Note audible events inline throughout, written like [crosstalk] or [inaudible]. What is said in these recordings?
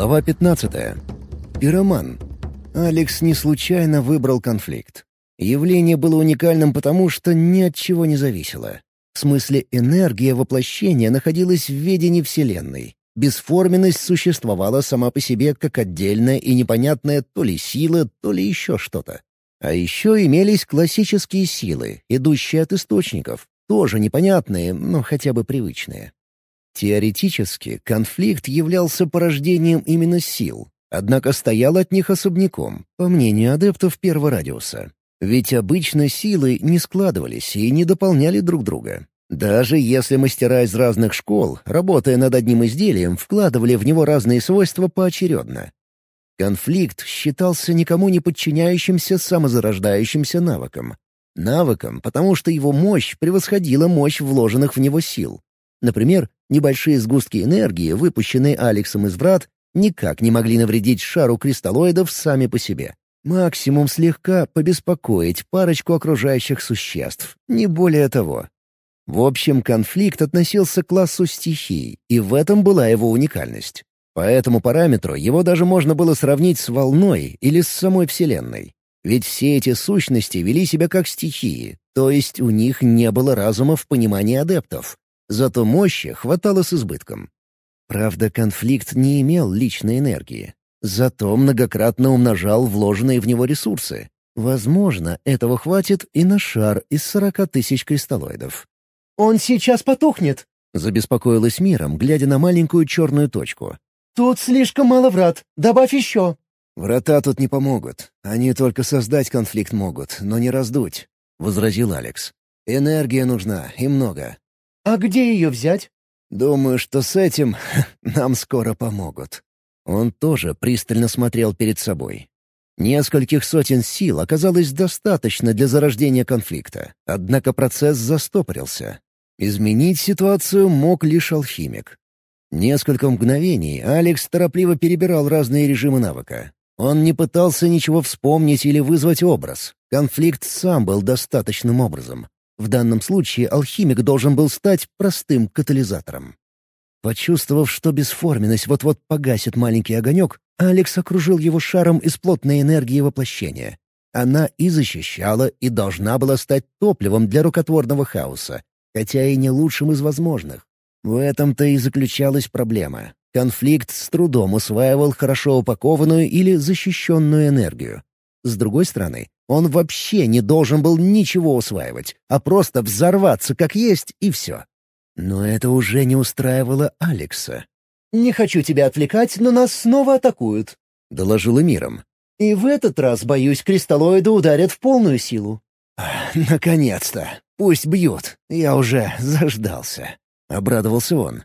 Глава 15. Пироман. Алекс не случайно выбрал конфликт. Явление было уникальным потому, что ни от чего не зависело. В смысле, энергия воплощения находилась в ведении Вселенной. Бесформенность существовала сама по себе как отдельная и непонятная то ли сила, то ли еще что-то. А еще имелись классические силы, идущие от источников, тоже непонятные, но хотя бы привычные. Теоретически, конфликт являлся порождением именно сил, однако стоял от них особняком, по мнению адептов первого радиуса. Ведь обычно силы не складывались и не дополняли друг друга. Даже если мастера из разных школ, работая над одним изделием, вкладывали в него разные свойства поочередно. Конфликт считался никому не подчиняющимся самозарождающимся навыком. Навыком, потому что его мощь превосходила мощь вложенных в него сил. Например, небольшие сгустки энергии, выпущенные Алексом из врат, никак не могли навредить шару кристаллоидов сами по себе. Максимум слегка побеспокоить парочку окружающих существ, не более того. В общем, конфликт относился к классу стихий, и в этом была его уникальность. По этому параметру его даже можно было сравнить с волной или с самой Вселенной. Ведь все эти сущности вели себя как стихии, то есть у них не было разума в понимании адептов. Зато мощи хватало с избытком. Правда, конфликт не имел личной энергии. Зато многократно умножал вложенные в него ресурсы. Возможно, этого хватит и на шар из сорока тысяч кристаллоидов. «Он сейчас потухнет!» — забеспокоилась миром, глядя на маленькую черную точку. «Тут слишком мало врат. Добавь еще!» «Врата тут не помогут. Они только создать конфликт могут, но не раздуть», — возразил Алекс. «Энергия нужна, и много. «А где ее взять?» «Думаю, что с этим [laughs] нам скоро помогут». Он тоже пристально смотрел перед собой. Нескольких сотен сил оказалось достаточно для зарождения конфликта, однако процесс застопорился. Изменить ситуацию мог лишь алхимик. Несколько мгновений Алекс торопливо перебирал разные режимы навыка. Он не пытался ничего вспомнить или вызвать образ. Конфликт сам был достаточным образом. В данном случае алхимик должен был стать простым катализатором. Почувствовав, что бесформенность вот-вот погасит маленький огонек, Алекс окружил его шаром из плотной энергии воплощения. Она и защищала, и должна была стать топливом для рукотворного хаоса, хотя и не лучшим из возможных. В этом-то и заключалась проблема. Конфликт с трудом усваивал хорошо упакованную или защищенную энергию. С другой стороны, он вообще не должен был ничего усваивать, а просто взорваться как есть и все. Но это уже не устраивало Алекса. «Не хочу тебя отвлекать, но нас снова атакуют», — доложила миром. «И в этот раз, боюсь, кристаллоиды ударят в полную силу». «Наконец-то! Пусть бьют! Я уже заждался!» — обрадовался он.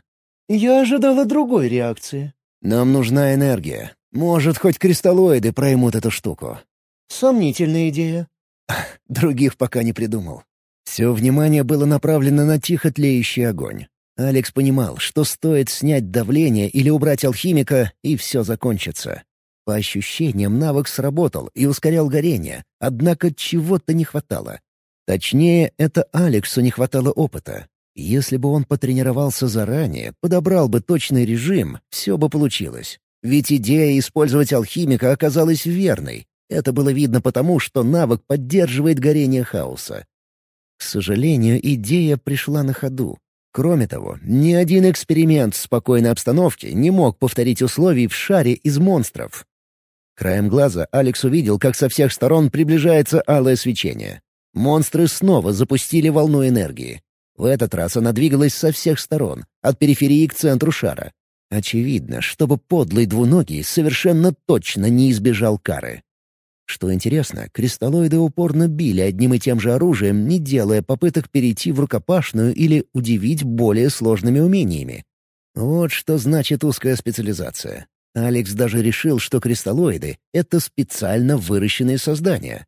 «Я ожидала другой реакции». «Нам нужна энергия. Может, хоть кристаллоиды проймут эту штуку. Сомнительная идея. [laughs] Других пока не придумал. Все внимание было направлено на тихо тлеющий огонь. Алекс понимал, что стоит снять давление или убрать алхимика, и все закончится. По ощущениям, навык сработал и ускорял горение, однако чего-то не хватало. Точнее, это Алексу не хватало опыта. Если бы он потренировался заранее, подобрал бы точный режим, все бы получилось. Ведь идея использовать алхимика оказалась верной, это было видно потому, что навык поддерживает горение хаоса. К сожалению, идея пришла на ходу. Кроме того, ни один эксперимент в спокойной обстановке не мог повторить условий в шаре из монстров. Краем глаза Алекс увидел, как со всех сторон приближается алое свечение. Монстры снова запустили волну энергии. В этот раз она двигалась со всех сторон, от периферии к центру шара. Очевидно, чтобы подлый двуногий совершенно точно не избежал кары. Что интересно, кристаллоиды упорно били одним и тем же оружием, не делая попыток перейти в рукопашную или удивить более сложными умениями. Вот что значит узкая специализация. Алекс даже решил, что кристаллоиды — это специально выращенные создания.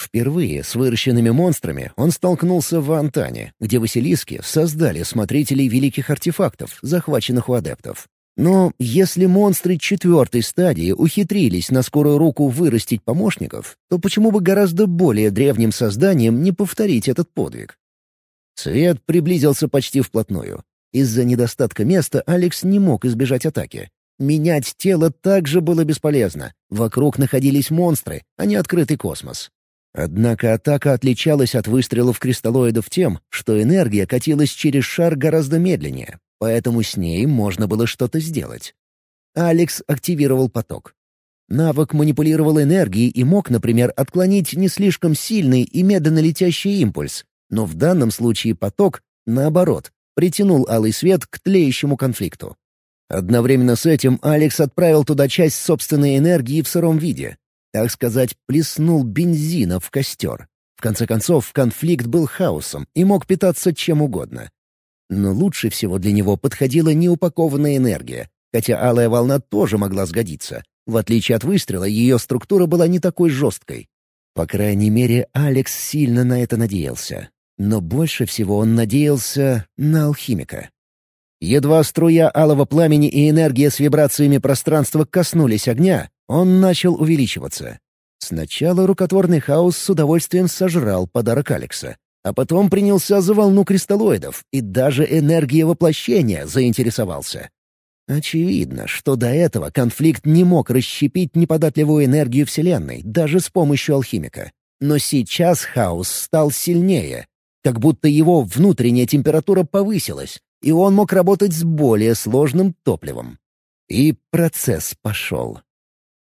Впервые с выращенными монстрами он столкнулся в Антане, где Василиски создали смотрителей великих артефактов, захваченных у адептов. Но если монстры четвертой стадии ухитрились на скорую руку вырастить помощников, то почему бы гораздо более древним созданием не повторить этот подвиг? Свет приблизился почти вплотную. Из-за недостатка места Алекс не мог избежать атаки. Менять тело также было бесполезно. Вокруг находились монстры, а не открытый космос. Однако атака отличалась от выстрелов кристаллоидов тем, что энергия катилась через шар гораздо медленнее, поэтому с ней можно было что-то сделать. Алекс активировал поток. Навык манипулировал энергией и мог, например, отклонить не слишком сильный и медленно летящий импульс, но в данном случае поток, наоборот, притянул алый свет к тлеющему конфликту. Одновременно с этим Алекс отправил туда часть собственной энергии в сыром виде. Так сказать, плеснул бензина в костер. В конце концов, конфликт был хаосом и мог питаться чем угодно. Но лучше всего для него подходила неупакованная энергия, хотя алая волна тоже могла сгодиться. В отличие от выстрела, ее структура была не такой жесткой. По крайней мере, Алекс сильно на это надеялся. Но больше всего он надеялся на алхимика. Едва струя алого пламени и энергия с вибрациями пространства коснулись огня, он начал увеличиваться. Сначала рукотворный хаос с удовольствием сожрал подарок Алекса, а потом принялся за волну кристаллоидов, и даже энергия воплощения заинтересовался. Очевидно, что до этого конфликт не мог расщепить неподатливую энергию Вселенной, даже с помощью алхимика. Но сейчас хаос стал сильнее, как будто его внутренняя температура повысилась, и он мог работать с более сложным топливом. И процесс пошел.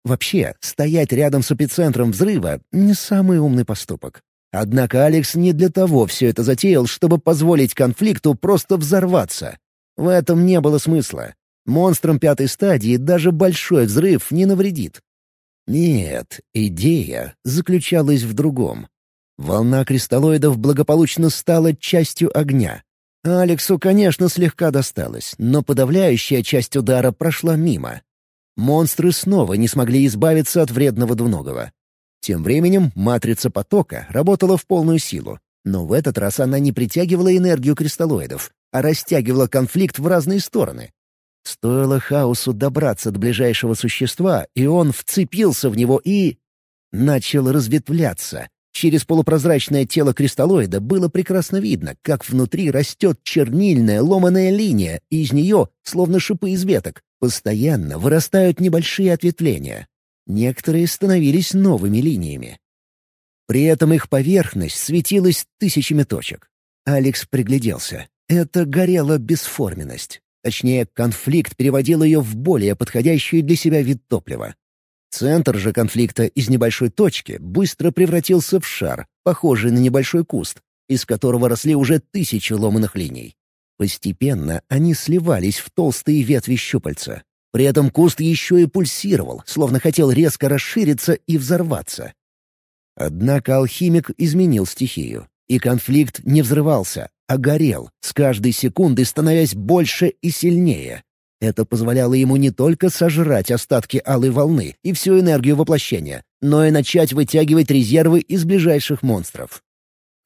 Вообще, стоять рядом с эпицентром взрыва — не самый умный поступок. Однако Алекс не для того все это затеял, чтобы позволить конфликту просто взорваться. В этом не было смысла. Монстрам пятой стадии даже большой взрыв не навредит. Нет, идея заключалась в другом. Волна кристаллоидов благополучно стала частью огня. Алексу, конечно, слегка досталось, но подавляющая часть удара прошла мимо. Монстры снова не смогли избавиться от вредного двуногого. Тем временем матрица потока работала в полную силу, но в этот раз она не притягивала энергию кристаллоидов, а растягивала конфликт в разные стороны. Стоило хаосу добраться до ближайшего существа, и он вцепился в него и... начал разветвляться. Через полупрозрачное тело кристаллоида было прекрасно видно, как внутри растет чернильная ломаная линия, и из нее, словно шипы из веток, Постоянно вырастают небольшие ответвления. Некоторые становились новыми линиями. При этом их поверхность светилась тысячами точек. Алекс пригляделся. Это горела бесформенность. Точнее, конфликт переводил ее в более подходящий для себя вид топлива. Центр же конфликта из небольшой точки быстро превратился в шар, похожий на небольшой куст, из которого росли уже тысячи ломаных линий. Постепенно они сливались в толстые ветви щупальца. При этом куст еще и пульсировал, словно хотел резко расшириться и взорваться. Однако алхимик изменил стихию, и конфликт не взрывался, а горел, с каждой секундой становясь больше и сильнее. Это позволяло ему не только сожрать остатки алой волны и всю энергию воплощения, но и начать вытягивать резервы из ближайших монстров.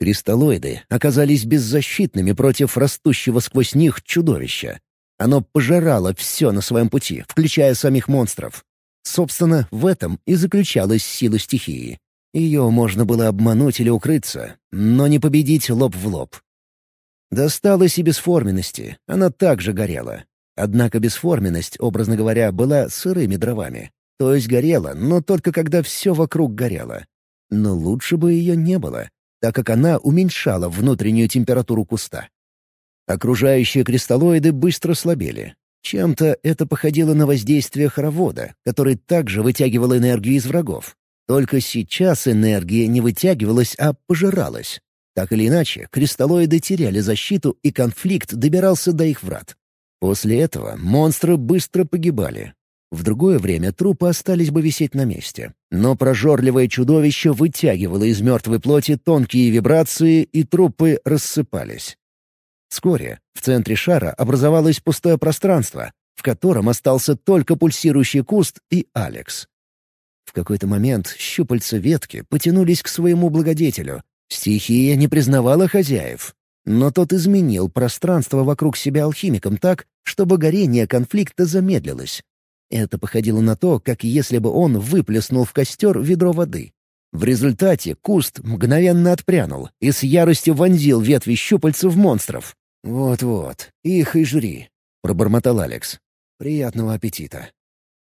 Кристаллоиды оказались беззащитными против растущего сквозь них чудовища. Оно пожирало все на своем пути, включая самих монстров. Собственно, в этом и заключалась сила стихии. Ее можно было обмануть или укрыться, но не победить лоб в лоб. Досталось и бесформенности, она также горела. Однако бесформенность, образно говоря, была сырыми дровами. То есть горела, но только когда все вокруг горело. Но лучше бы ее не было так как она уменьшала внутреннюю температуру куста. Окружающие кристаллоиды быстро слабели. Чем-то это походило на воздействие хоровода, который также вытягивал энергию из врагов. Только сейчас энергия не вытягивалась, а пожиралась. Так или иначе, кристаллоиды теряли защиту, и конфликт добирался до их врат. После этого монстры быстро погибали, в другое время трупы остались бы висеть на месте. Но прожорливое чудовище вытягивало из мертвой плоти тонкие вибрации, и трупы рассыпались. Вскоре в центре шара образовалось пустое пространство, в котором остался только пульсирующий куст и Алекс. В какой-то момент щупальца ветки потянулись к своему благодетелю. Стихия не признавала хозяев. Но тот изменил пространство вокруг себя алхимиком так, чтобы горение конфликта замедлилось. Это походило на то, как если бы он выплеснул в костер ведро воды. В результате куст мгновенно отпрянул и с яростью вонзил ветви щупальца в монстров. «Вот-вот, их и жри», — пробормотал Алекс. Приятного аппетита.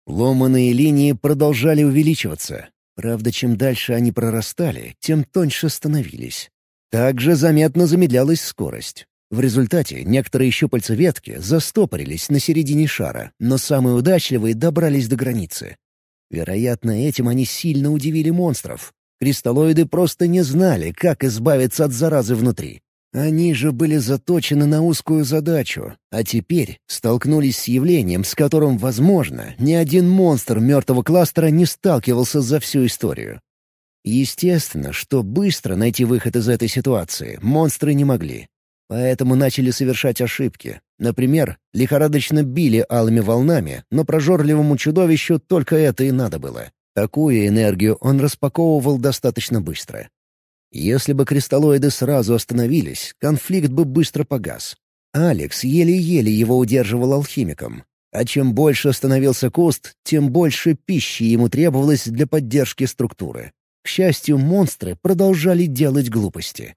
Ломаные линии продолжали увеличиваться. Правда, чем дальше они прорастали, тем тоньше становились. Также заметно замедлялась скорость. В результате некоторые щупальца ветки застопорились на середине шара, но самые удачливые добрались до границы. Вероятно, этим они сильно удивили монстров. Кристаллоиды просто не знали, как избавиться от заразы внутри. Они же были заточены на узкую задачу, а теперь столкнулись с явлением, с которым, возможно, ни один монстр мертвого кластера не сталкивался за всю историю. Естественно, что быстро найти выход из этой ситуации монстры не могли. Поэтому начали совершать ошибки. Например, лихорадочно били алыми волнами, но прожорливому чудовищу только это и надо было. Такую энергию он распаковывал достаточно быстро. Если бы кристаллоиды сразу остановились, конфликт бы быстро погас. Алекс еле-еле его удерживал алхимиком. А чем больше становился куст, тем больше пищи ему требовалось для поддержки структуры. К счастью, монстры продолжали делать глупости.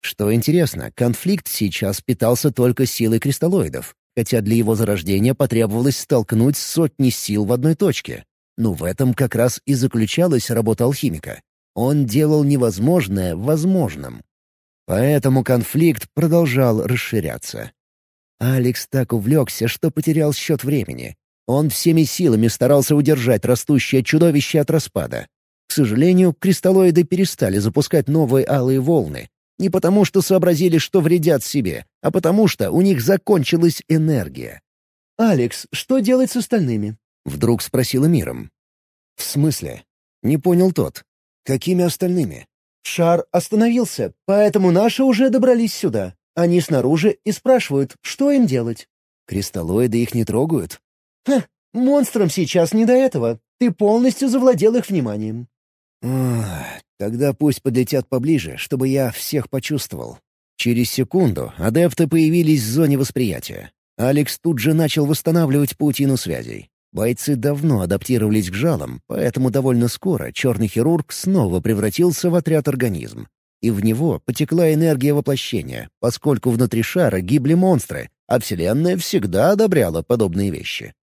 Что интересно, конфликт сейчас питался только силой кристаллоидов, хотя для его зарождения потребовалось столкнуть сотни сил в одной точке. Но в этом как раз и заключалась работа алхимика. Он делал невозможное возможным. Поэтому конфликт продолжал расширяться. Алекс так увлекся, что потерял счет времени. Он всеми силами старался удержать растущее чудовище от распада. К сожалению, кристаллоиды перестали запускать новые алые волны. Не потому, что сообразили, что вредят себе, а потому что у них закончилась энергия. «Алекс, что делать с остальными?» — вдруг спросила Миром. «В смысле?» — не понял тот. Какими остальными? Шар остановился, поэтому наши уже добрались сюда. Они снаружи и спрашивают, что им делать. Кристаллоиды их не трогают? Ха, монстрам сейчас не до этого. Ты полностью завладел их вниманием. Тогда пусть подлетят поближе, чтобы я всех почувствовал. Через секунду адепты появились в зоне восприятия. Алекс тут же начал восстанавливать паутину связей. Бойцы давно адаптировались к жалам, поэтому довольно скоро черный хирург снова превратился в отряд-организм. И в него потекла энергия воплощения, поскольку внутри шара гибли монстры, а Вселенная всегда одобряла подобные вещи.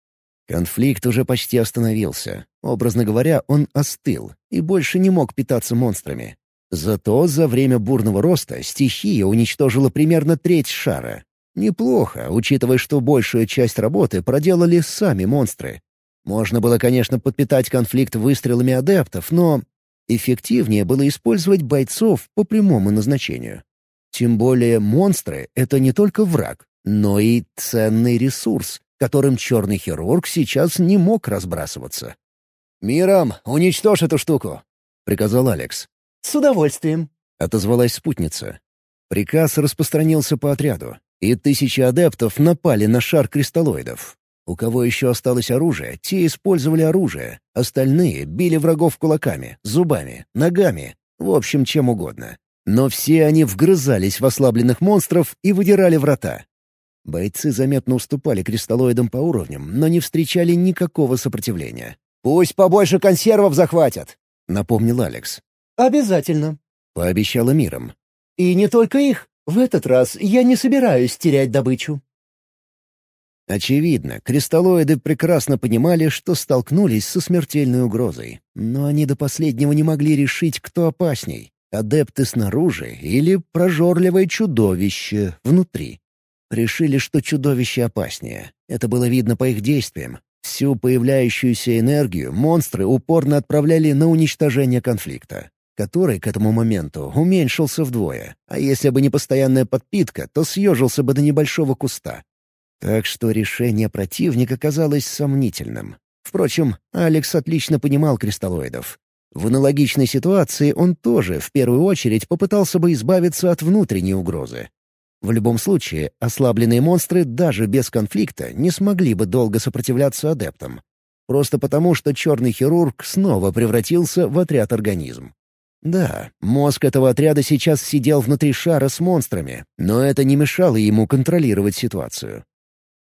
Конфликт уже почти остановился. Образно говоря, он остыл и больше не мог питаться монстрами. Зато за время бурного роста стихия уничтожила примерно треть шара, Неплохо, учитывая, что большую часть работы проделали сами монстры. Можно было, конечно, подпитать конфликт выстрелами адептов, но эффективнее было использовать бойцов по прямому назначению. Тем более монстры — это не только враг, но и ценный ресурс, которым черный хирург сейчас не мог разбрасываться. «Миром, уничтожь эту штуку!» — приказал Алекс. «С удовольствием», — отозвалась спутница. Приказ распространился по отряду и тысячи адептов напали на шар кристаллоидов. У кого еще осталось оружие, те использовали оружие, остальные били врагов кулаками, зубами, ногами, в общем, чем угодно. Но все они вгрызались в ослабленных монстров и выдирали врата. Бойцы заметно уступали кристаллоидам по уровням, но не встречали никакого сопротивления. «Пусть побольше консервов захватят», — напомнил Алекс. «Обязательно», — пообещала миром. «И не только их. В этот раз я не собираюсь терять добычу». Очевидно, кристаллоиды прекрасно понимали, что столкнулись со смертельной угрозой, но они до последнего не могли решить, кто опасней — адепты снаружи или прожорливое чудовище внутри. Решили, что чудовище опаснее. Это было видно по их действиям. Всю появляющуюся энергию монстры упорно отправляли на уничтожение конфликта который к этому моменту уменьшился вдвое, а если бы не постоянная подпитка, то съежился бы до небольшого куста. Так что решение противника казалось сомнительным. Впрочем, Алекс отлично понимал кристаллоидов. В аналогичной ситуации он тоже в первую очередь попытался бы избавиться от внутренней угрозы. В любом случае, ослабленные монстры даже без конфликта не смогли бы долго сопротивляться адептам. Просто потому, что черный хирург снова превратился в отряд-организм. Да, мозг этого отряда сейчас сидел внутри шара с монстрами, но это не мешало ему контролировать ситуацию.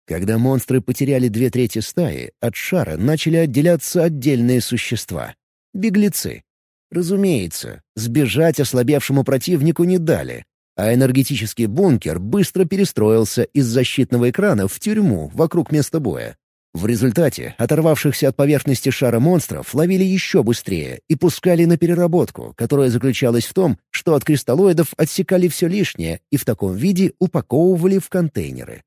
Когда монстры потеряли две трети стаи, от шара начали отделяться отдельные существа — беглецы. Разумеется, сбежать ослабевшему противнику не дали, а энергетический бункер быстро перестроился из защитного экрана в тюрьму вокруг места боя. В результате оторвавшихся от поверхности шара монстров ловили еще быстрее и пускали на переработку, которая заключалась в том, что от кристаллоидов отсекали все лишнее и в таком виде упаковывали в контейнеры.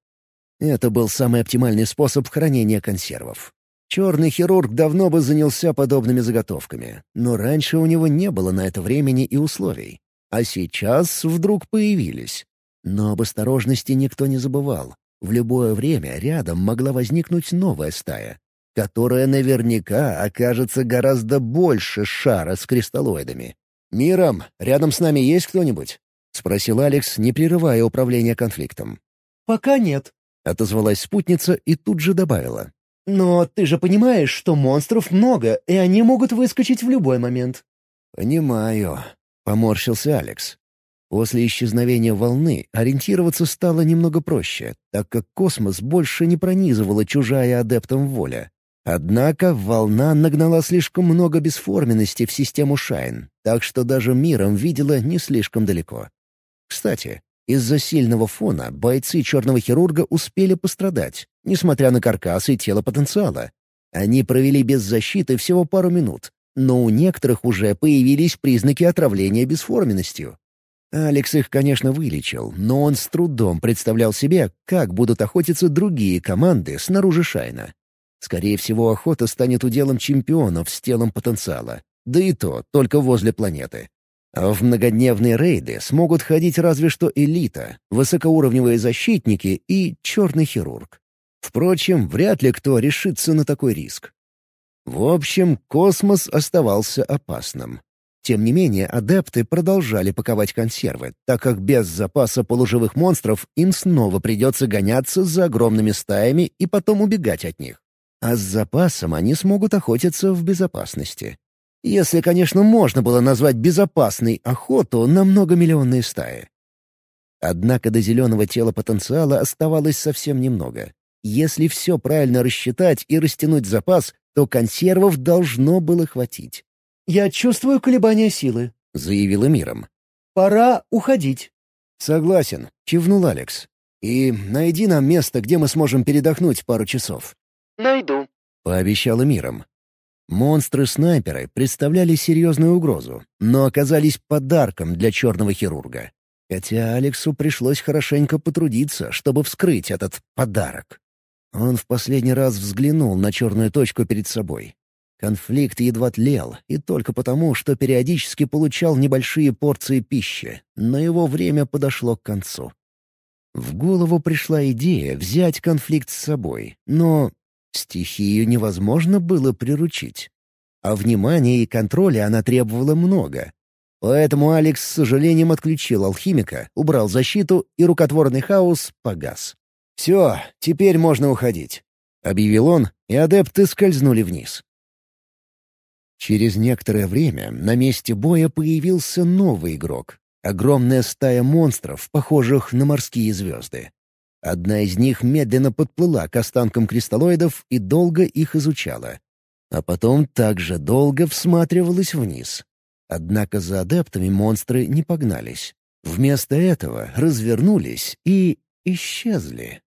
Это был самый оптимальный способ хранения консервов. Черный хирург давно бы занялся подобными заготовками, но раньше у него не было на это времени и условий. А сейчас вдруг появились. Но об осторожности никто не забывал. В любое время рядом могла возникнуть новая стая, которая наверняка окажется гораздо больше шара с кристаллоидами. «Миром, рядом с нами есть кто-нибудь?» — спросил Алекс, не прерывая управления конфликтом. «Пока нет», — отозвалась спутница и тут же добавила. «Но ты же понимаешь, что монстров много, и они могут выскочить в любой момент». «Понимаю», — поморщился Алекс. После исчезновения волны ориентироваться стало немного проще, так как космос больше не пронизывала чужая адептом воля. Однако волна нагнала слишком много бесформенности в систему Шайн, так что даже миром видела не слишком далеко. Кстати, из-за сильного фона бойцы черного хирурга успели пострадать, несмотря на каркас и тело потенциала. Они провели без защиты всего пару минут, но у некоторых уже появились признаки отравления бесформенностью. Алекс их, конечно, вылечил, но он с трудом представлял себе, как будут охотиться другие команды снаружи Шайна. Скорее всего, охота станет уделом чемпионов с телом потенциала. Да и то только возле планеты. А в многодневные рейды смогут ходить разве что элита, высокоуровневые защитники и черный хирург. Впрочем, вряд ли кто решится на такой риск. В общем, космос оставался опасным. Тем не менее, адепты продолжали паковать консервы, так как без запаса полуживых монстров им снова придется гоняться за огромными стаями и потом убегать от них. А с запасом они смогут охотиться в безопасности. Если, конечно, можно было назвать безопасной охоту на многомиллионные стаи. Однако до зеленого тела потенциала оставалось совсем немного. Если все правильно рассчитать и растянуть запас, то консервов должно было хватить. «Я чувствую колебания силы», — заявила миром. «Пора уходить». «Согласен», — кивнул Алекс. «И найди нам место, где мы сможем передохнуть пару часов». «Найду», — пообещала миром. Монстры-снайперы представляли серьезную угрозу, но оказались подарком для черного хирурга. Хотя Алексу пришлось хорошенько потрудиться, чтобы вскрыть этот подарок. Он в последний раз взглянул на черную точку перед собой. Конфликт едва тлел, и только потому, что периодически получал небольшие порции пищи, но его время подошло к концу. В голову пришла идея взять конфликт с собой, но стихию невозможно было приручить. А внимания и контроля она требовала много. Поэтому Алекс с сожалением отключил алхимика, убрал защиту, и рукотворный хаос погас. «Все, теперь можно уходить», — объявил он, и адепты скользнули вниз. Через некоторое время на месте боя появился новый игрок. Огромная стая монстров, похожих на морские звезды. Одна из них медленно подплыла к останкам кристаллоидов и долго их изучала. А потом также долго всматривалась вниз. Однако за адептами монстры не погнались. Вместо этого развернулись и исчезли.